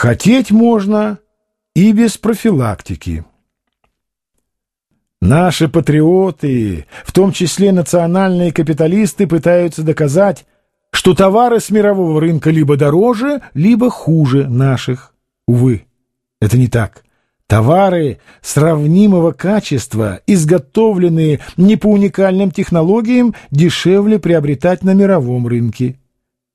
Хотеть можно и без профилактики. Наши патриоты, в том числе национальные капиталисты, пытаются доказать, что товары с мирового рынка либо дороже, либо хуже наших. Увы, это не так. Товары сравнимого качества, изготовленные не по уникальным технологиям, дешевле приобретать на мировом рынке.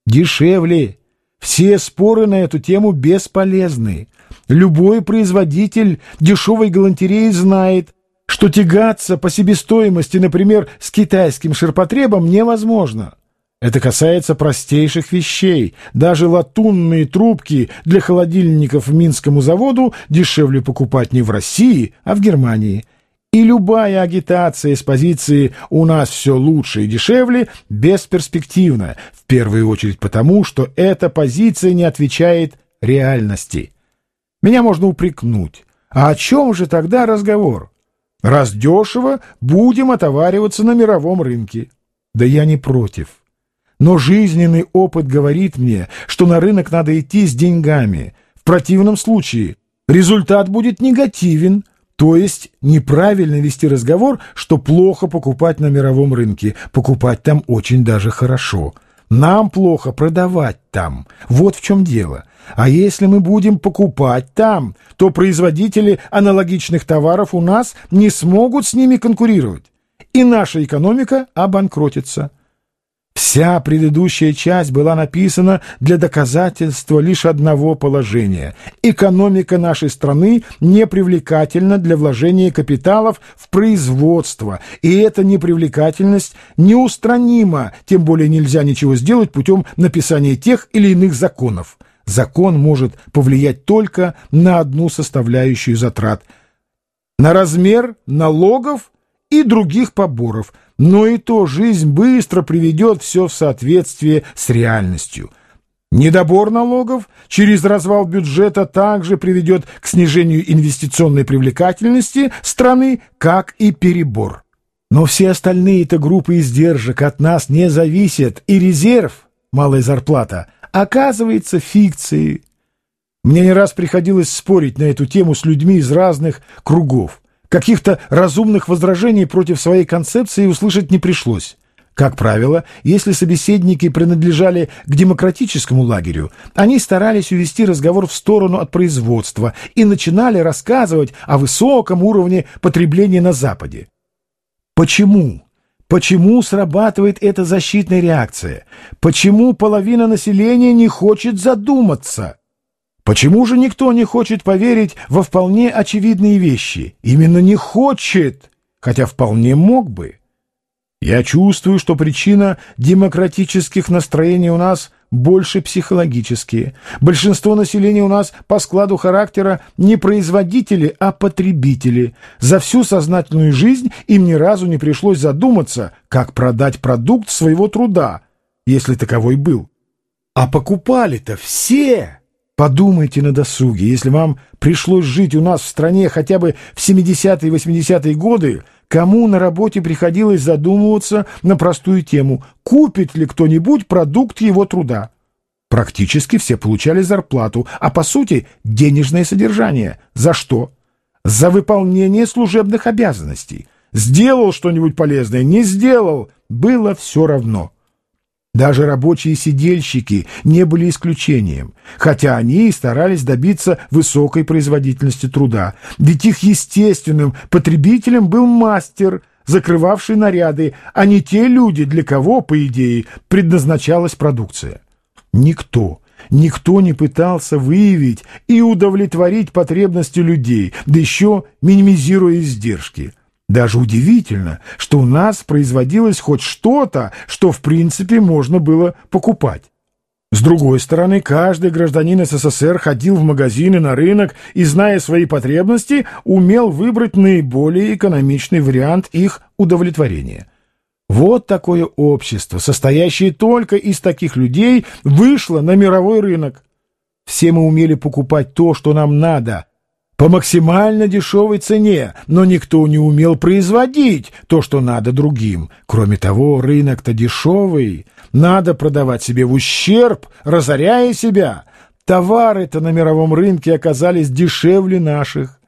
Дешевле. Все споры на эту тему бесполезны. Любой производитель дешевой галантереи знает, что тягаться по себестоимости, например, с китайским ширпотребом невозможно. Это касается простейших вещей. Даже латунные трубки для холодильников Минскому заводу дешевле покупать не в России, а в Германии. И любая агитация с позиции «у нас все лучше и дешевле» бесперспективна, в первую очередь потому, что эта позиция не отвечает реальности. Меня можно упрекнуть. А о чем же тогда разговор? Раз дешево, будем отовариваться на мировом рынке. Да я не против. Но жизненный опыт говорит мне, что на рынок надо идти с деньгами. В противном случае результат будет негативен, то есть неправильно вести разговор, что плохо покупать на мировом рынке. Покупать там очень даже хорошо. Нам плохо продавать там. Вот в чем дело. А если мы будем покупать там, то производители аналогичных товаров у нас не смогут с ними конкурировать. И наша экономика обанкротится. Вся предыдущая часть была написана для доказательства лишь одного положения. Экономика нашей страны непривлекательна для вложения капиталов в производство, и эта непривлекательность неустранима, тем более нельзя ничего сделать путем написания тех или иных законов. Закон может повлиять только на одну составляющую затрат – на размер налогов и других поборов – но и то жизнь быстро приведет все в соответствие с реальностью. Недобор налогов через развал бюджета также приведет к снижению инвестиционной привлекательности страны, как и перебор. Но все остальные-то группы издержек от нас не зависят, и резерв, малая зарплата, оказывается фикцией. Мне не раз приходилось спорить на эту тему с людьми из разных кругов. Каких-то разумных возражений против своей концепции услышать не пришлось. Как правило, если собеседники принадлежали к демократическому лагерю, они старались увести разговор в сторону от производства и начинали рассказывать о высоком уровне потребления на Западе. Почему? Почему срабатывает эта защитная реакция? Почему половина населения не хочет задуматься? Почему же никто не хочет поверить во вполне очевидные вещи? Именно не хочет, хотя вполне мог бы. Я чувствую, что причина демократических настроений у нас больше психологические. Большинство населения у нас по складу характера не производители, а потребители. За всю сознательную жизнь им ни разу не пришлось задуматься, как продать продукт своего труда, если таковой был. А покупали-то все! Подумайте на досуге, если вам пришлось жить у нас в стране хотя бы в 70-е и 80-е годы, кому на работе приходилось задумываться на простую тему, купит ли кто-нибудь продукт его труда. Практически все получали зарплату, а по сути денежное содержание. За что? За выполнение служебных обязанностей. Сделал что-нибудь полезное, не сделал, было все равно. Даже рабочие сидельщики не были исключением, хотя они и старались добиться высокой производительности труда, ведь их естественным потребителем был мастер, закрывавший наряды, а не те люди, для кого, по идее, предназначалась продукция. Никто, никто не пытался выявить и удовлетворить потребности людей, да еще минимизируя издержки – даже удивительно, что у нас производилось хоть что-то, что в принципе можно было покупать. С другой стороны, каждый гражданин СССР ходил в магазины, на рынок и, зная свои потребности, умел выбрать наиболее экономичный вариант их удовлетворения. Вот такое общество, состоящее только из таких людей, вышло на мировой рынок. Все мы умели покупать то, что нам надо – по максимально дешевой цене, но никто не умел производить то, что надо другим. Кроме того, рынок-то дешевый, надо продавать себе в ущерб, разоряя себя. товары-то на мировом рынке оказались дешевле наших.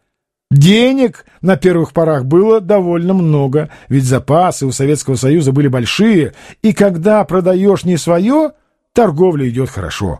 Денег на первых порах было довольно много, ведь запасы у Советского Союза были большие, и когда продаешь не свое, торговля идет хорошо.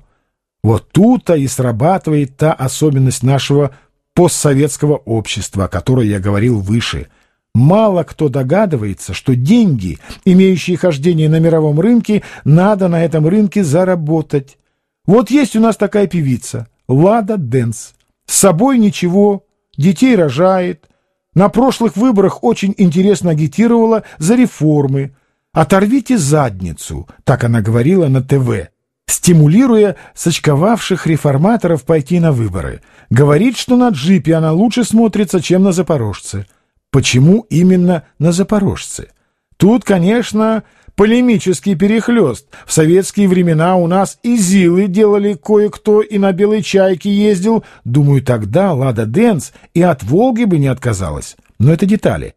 Вот тут-то и срабатывает та особенность нашего постсоветского общества, о которой я говорил выше. Мало кто догадывается, что деньги, имеющие хождение на мировом рынке, надо на этом рынке заработать. Вот есть у нас такая певица, Лада Дэнс. С собой ничего, детей рожает. На прошлых выборах очень интересно агитировала за реформы. «Оторвите задницу», так она говорила на ТВ стимулируя сочковавших реформаторов пойти на выборы. Говорит, что на джипе она лучше смотрится, чем на запорожце. Почему именно на запорожце? Тут, конечно, полемический перехлёст. В советские времена у нас и ЗИЛы делали кое-кто, и на белой чайке ездил. Думаю, тогда Лада Дэнс и от Волги бы не отказалась. Но это детали.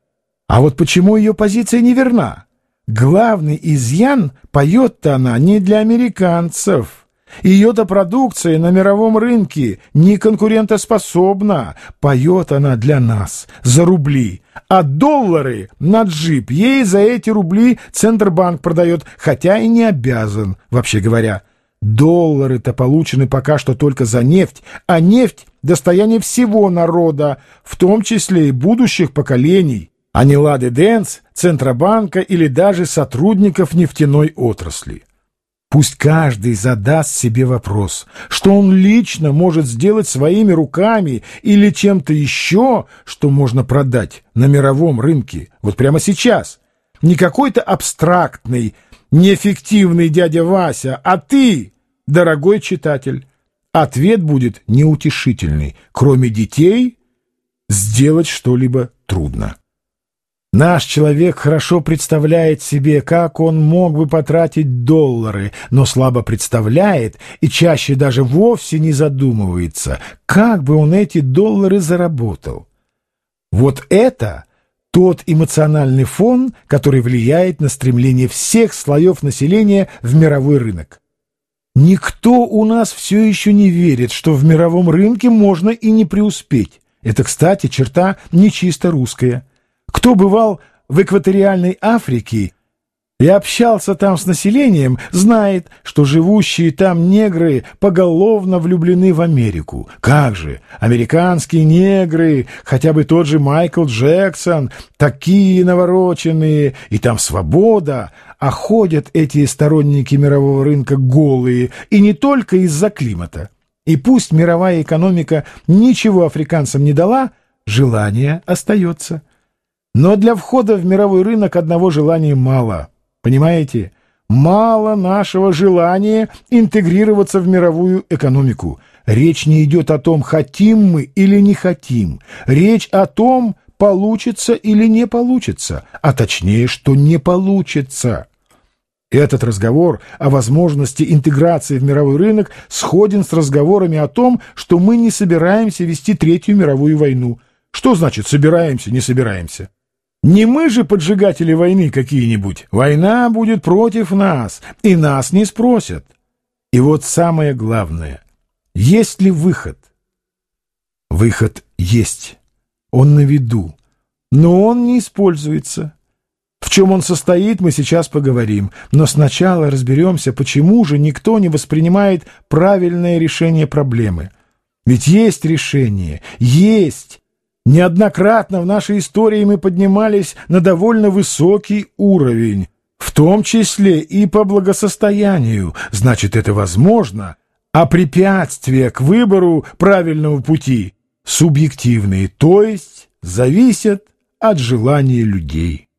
А вот почему ее позиция неверна? Главный изъян — поет-то она не для американцев. Ее-то продукция на мировом рынке не конкурентоспособна. Поет она для нас за рубли. А доллары на джип ей за эти рубли Центробанк продает, хотя и не обязан, вообще говоря. Доллары-то получены пока что только за нефть, а нефть — достояние всего народа, в том числе и будущих поколений а не Лады Дэнс, Центробанка или даже сотрудников нефтяной отрасли. Пусть каждый задаст себе вопрос, что он лично может сделать своими руками или чем-то еще, что можно продать на мировом рынке, вот прямо сейчас. Не какой-то абстрактный, неэффективный дядя Вася, а ты, дорогой читатель. Ответ будет неутешительный. Кроме детей, сделать что-либо трудно. Наш человек хорошо представляет себе, как он мог бы потратить доллары, но слабо представляет и чаще даже вовсе не задумывается, как бы он эти доллары заработал. Вот это тот эмоциональный фон, который влияет на стремление всех слоев населения в мировой рынок. Никто у нас все еще не верит, что в мировом рынке можно и не преуспеть. Это, кстати, черта не чисто русская. Кто бывал в экваториальной Африке и общался там с населением, знает, что живущие там негры поголовно влюблены в Америку. Как же, американские негры, хотя бы тот же Майкл Джексон, такие навороченные, и там свобода, а ходят эти сторонники мирового рынка голые, и не только из-за климата. И пусть мировая экономика ничего африканцам не дала, желание остается. Но для входа в мировой рынок одного желания мало. Понимаете? Мало нашего желания интегрироваться в мировую экономику. Речь не идет о том, хотим мы или не хотим. Речь о том, получится или не получится, а точнее, что не получится. Этот разговор о возможности интеграции в мировой рынок сходен с разговорами о том, что мы не собираемся вести Третью мировую войну. Что значит «собираемся, не собираемся»? Не мы же поджигатели войны какие-нибудь. Война будет против нас, и нас не спросят. И вот самое главное. Есть ли выход? Выход есть. Он на виду. Но он не используется. В чем он состоит, мы сейчас поговорим. Но сначала разберемся, почему же никто не воспринимает правильное решение проблемы. Ведь есть решение. Есть. Неоднократно в нашей истории мы поднимались на довольно высокий уровень, в том числе и по благосостоянию. Значит, это возможно. А препятствия к выбору правильного пути субъективные, то есть зависят от желания людей.